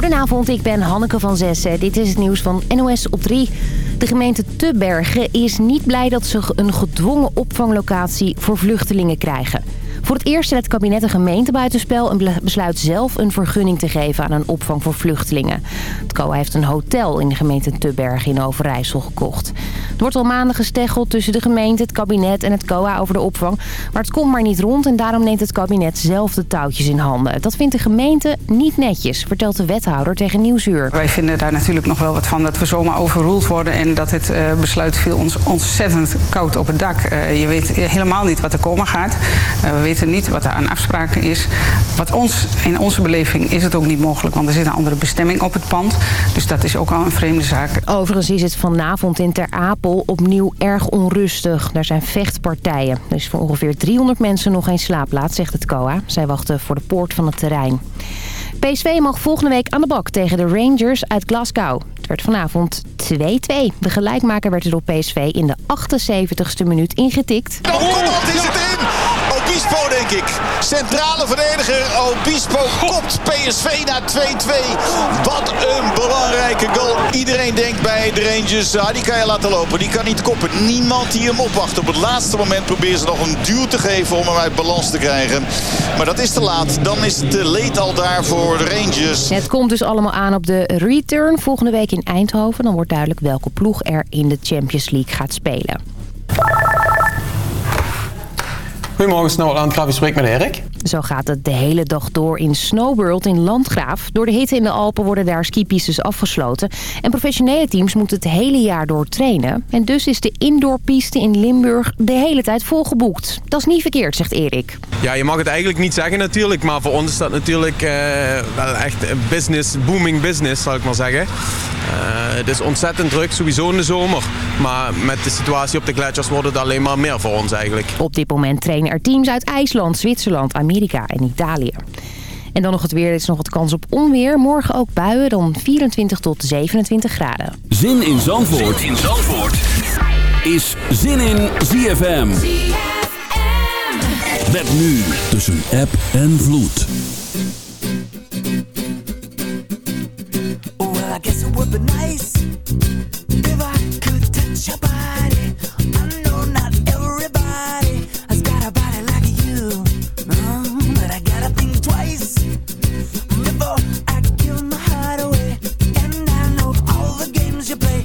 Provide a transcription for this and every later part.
Goedenavond, ik ben Hanneke van Zessen. Dit is het nieuws van NOS op 3. De gemeente Tubbergen is niet blij dat ze een gedwongen opvanglocatie voor vluchtelingen krijgen. Voor het eerst zet het kabinet een gemeente buitenspel... en besluit zelf een vergunning te geven aan een opvang voor vluchtelingen. Het COA heeft een hotel in de gemeente Tubbergen in Overijssel gekocht. Er wordt al maanden gesteggeld tussen de gemeente, het kabinet en het COA over de opvang. Maar het komt maar niet rond en daarom neemt het kabinet zelf de touwtjes in handen. Dat vindt de gemeente niet netjes, vertelt de wethouder tegen Nieuwsuur. Wij vinden daar natuurlijk nog wel wat van dat we zomaar overroeld worden... en dat het uh, besluit viel ons ontzettend koud op het dak. Uh, je weet helemaal niet wat er komen gaat. Uh, we weten niet wat er aan afspraken is. Wat ons, in onze beleving is het ook niet mogelijk, want er zit een andere bestemming op het pand. Dus dat is ook al een vreemde zaak. Overigens is het vanavond in Ter Apel opnieuw erg onrustig. Er zijn vechtpartijen. Er is voor ongeveer 300 mensen nog geen slaapplaats, zegt het COA. Zij wachten voor de poort van het terrein. PSV mag volgende week aan de bak tegen de Rangers uit Glasgow. Het werd vanavond 2-2. De gelijkmaker werd er door PSV in de 78ste minuut ingetikt. Oh, Obispo, denk ik. Centrale verdediger Obispo kopt PSV naar 2-2. Wat een belangrijke goal. Iedereen denkt bij de Rangers, ah, die kan je laten lopen. Die kan niet koppen. Niemand die hem opwacht. Op het laatste moment proberen ze nog een duw te geven om hem uit balans te krijgen. Maar dat is te laat. Dan is het leed al daar voor de Rangers. Het komt dus allemaal aan op de return volgende week in Eindhoven. Dan wordt duidelijk welke ploeg er in de Champions League gaat spelen. Goedemorgen, aan het spreek met Erik. Zo gaat het de hele dag door in Snowworld in Landgraaf. Door de hitte in de Alpen worden daar skipistes afgesloten. En professionele teams moeten het hele jaar door trainen. En dus is de indoorpiste in Limburg de hele tijd volgeboekt. Dat is niet verkeerd, zegt Erik. Ja, je mag het eigenlijk niet zeggen natuurlijk. Maar voor ons is dat natuurlijk uh, wel echt een business, booming business, zal ik maar zeggen. Uh, het is ontzettend druk, sowieso in de zomer. Maar met de situatie op de gletsjers wordt het alleen maar meer voor ons eigenlijk. Op dit moment trainen er teams uit IJsland, Zwitserland, Amerika en Italië. En dan nog het weer. Er is nog wat kans op onweer. Morgen ook buien, dan 24 tot 27 graden. Zin in Zandvoort, zin in Zandvoort. is Zin in ZFM. ZFM. Met nu tussen app en vloed. Well, I guess it would be nice if I could touch your body. Before I give my heart away. And I know all the games you play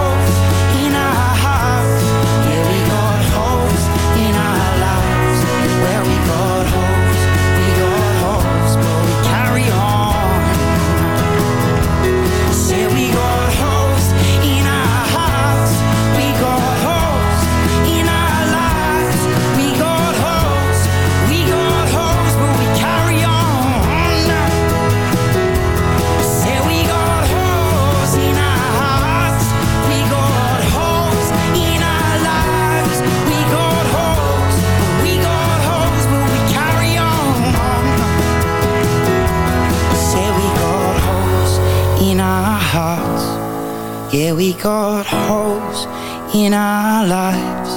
Yeah, we got holes in our lives.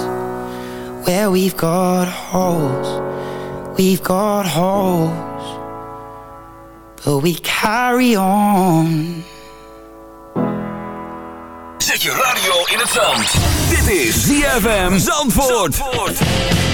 Where we've got holes, we've got holes, but we carry on. Zet je radio in het zand. Dit is ZFM Zandvoort. I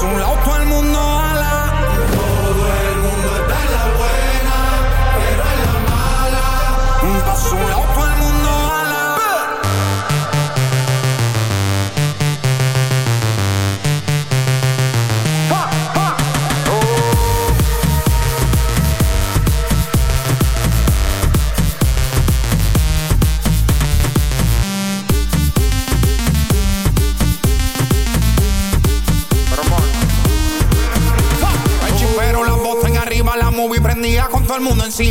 son la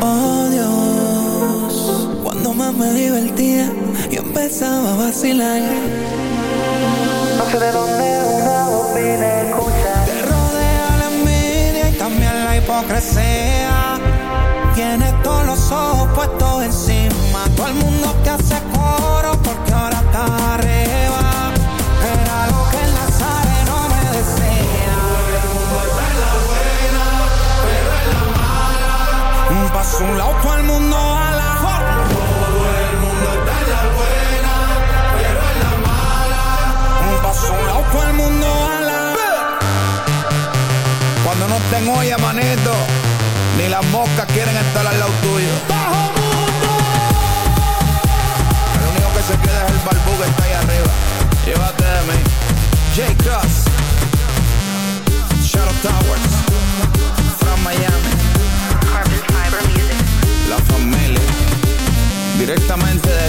Oh Dios, cuando más me divertía, yo empezaba a vacilar. No sé de dónde una voz viene a escuchar. Te rodea la envidia y también la hipocresía. Tienes todos los ojos puestos encima. Todo el mundo te hace a un lado, todo el mundo ala. Todo el mundo está en la pero en la mala. Paso a un lado, todo el mundo ala. Cuando no estén olla, manito, ni las moscas quieren estar al lado tuyo. ¡Bajo mundo! El único que se queda es el barbú que está ahí arriba. Llévate de mí. J. Cross. Shadow Towers. From Miami. Directamente de...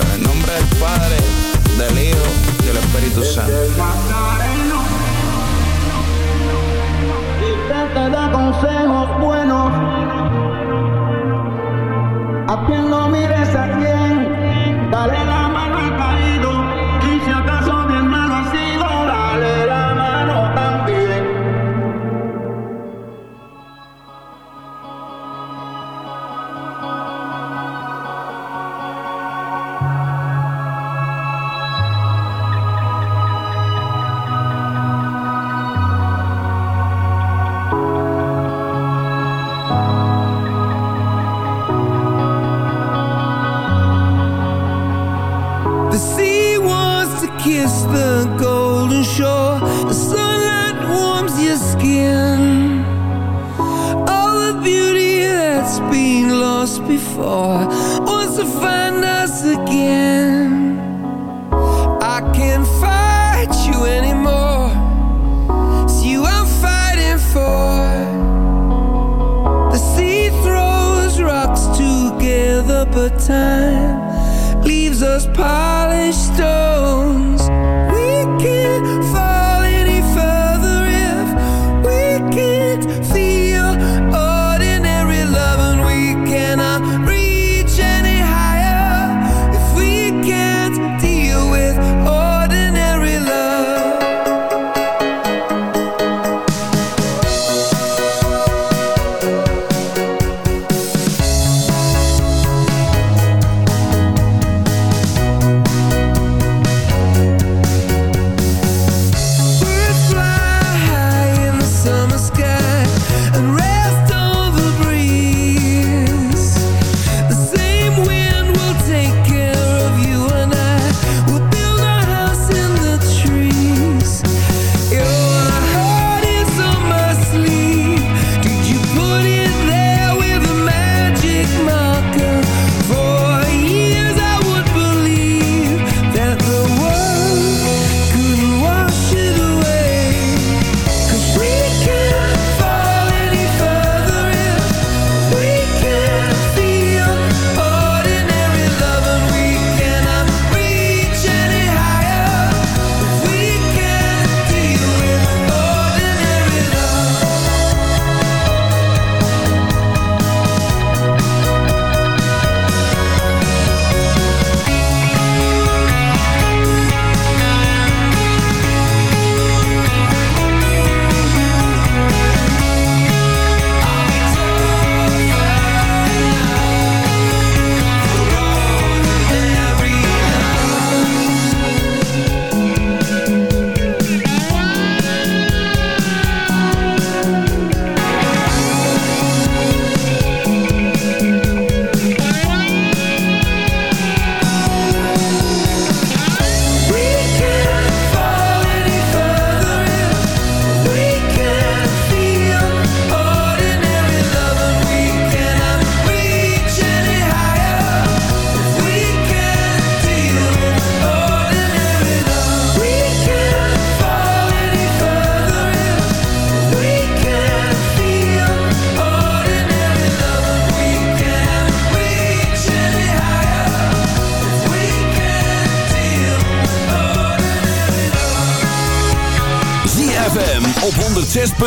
En el nombre del Padre, del Hijo y del Espíritu Santo. te da consejos buenos.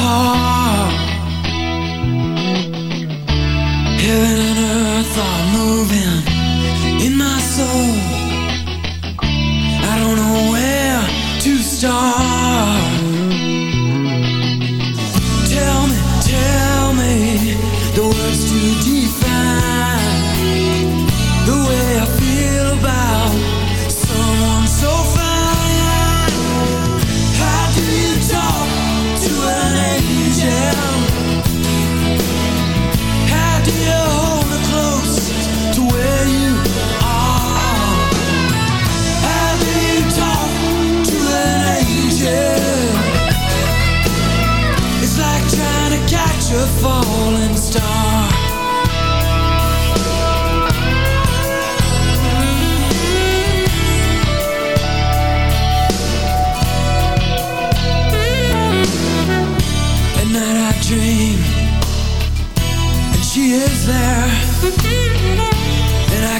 heart. Heaven and earth are moving in my soul.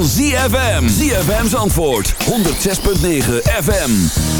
van ZFM. ZFM's antwoord. 106.9 FM.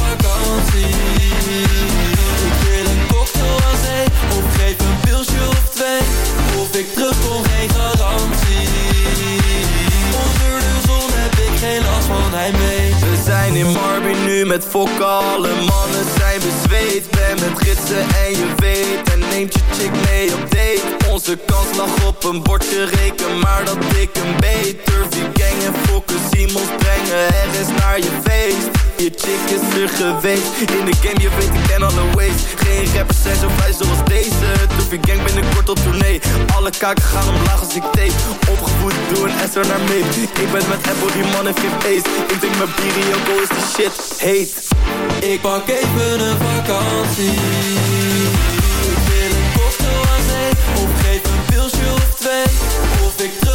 Of ik terugkom geen garantie. Onder de zon heb ik geen last van hij mee We zijn in Marby nu met fokken, mannen. Zijn bezweet Ben met gidsen en je weet neemt je chick mee op date. Onze kans lag op een bordje reken Maar dat ik een je gang en fokken Simons brengen ergens naar je feest. Je chick is er geweest In de game je weet ik ken alle ways. Geen rappers zijn zo vrij zoals deze Durf je gang binnenkort op tournee. Alle kaken gaan omlaag als ik tape Opgevoed door een SR naar mee. Ik ben met Apple die man heeft geen feest Ik drink mijn bier en Joko is de shit heet. Ik pak even een vakantie twee ik terugkom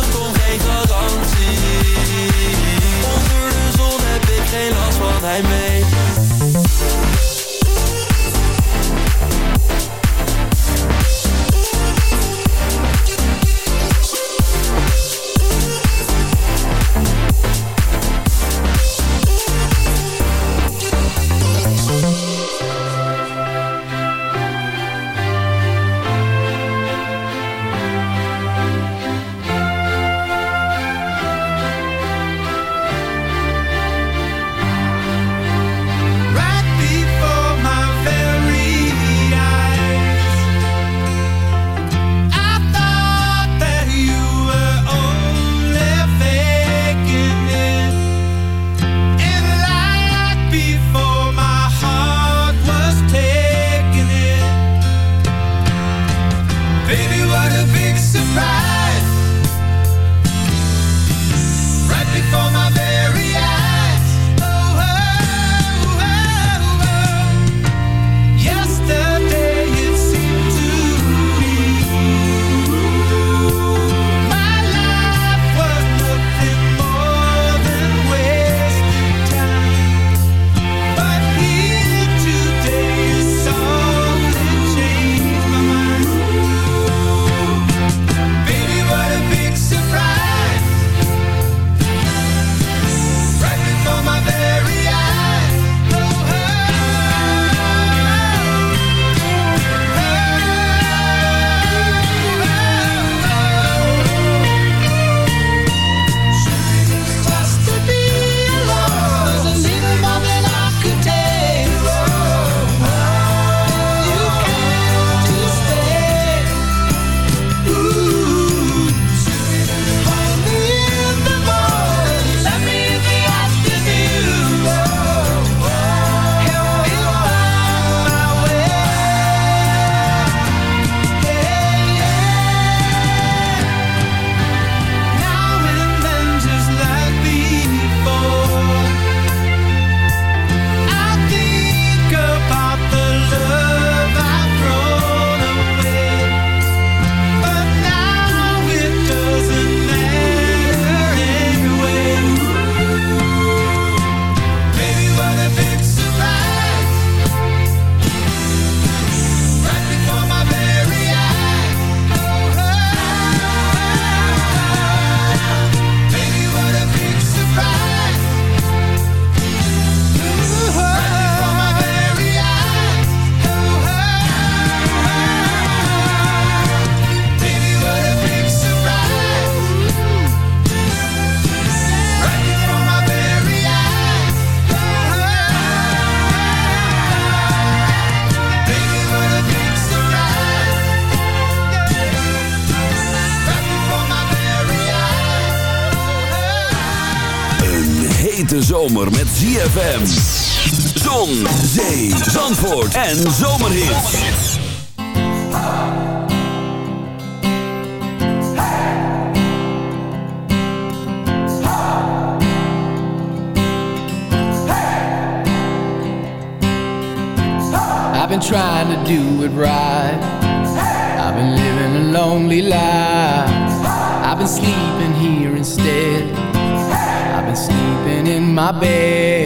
ZFM. Zon, zee, zandvoort en zomerhits. I've been trying to do it right. I've been living a lonely life. I've been sleeping here instead. I've been sleeping in my bed.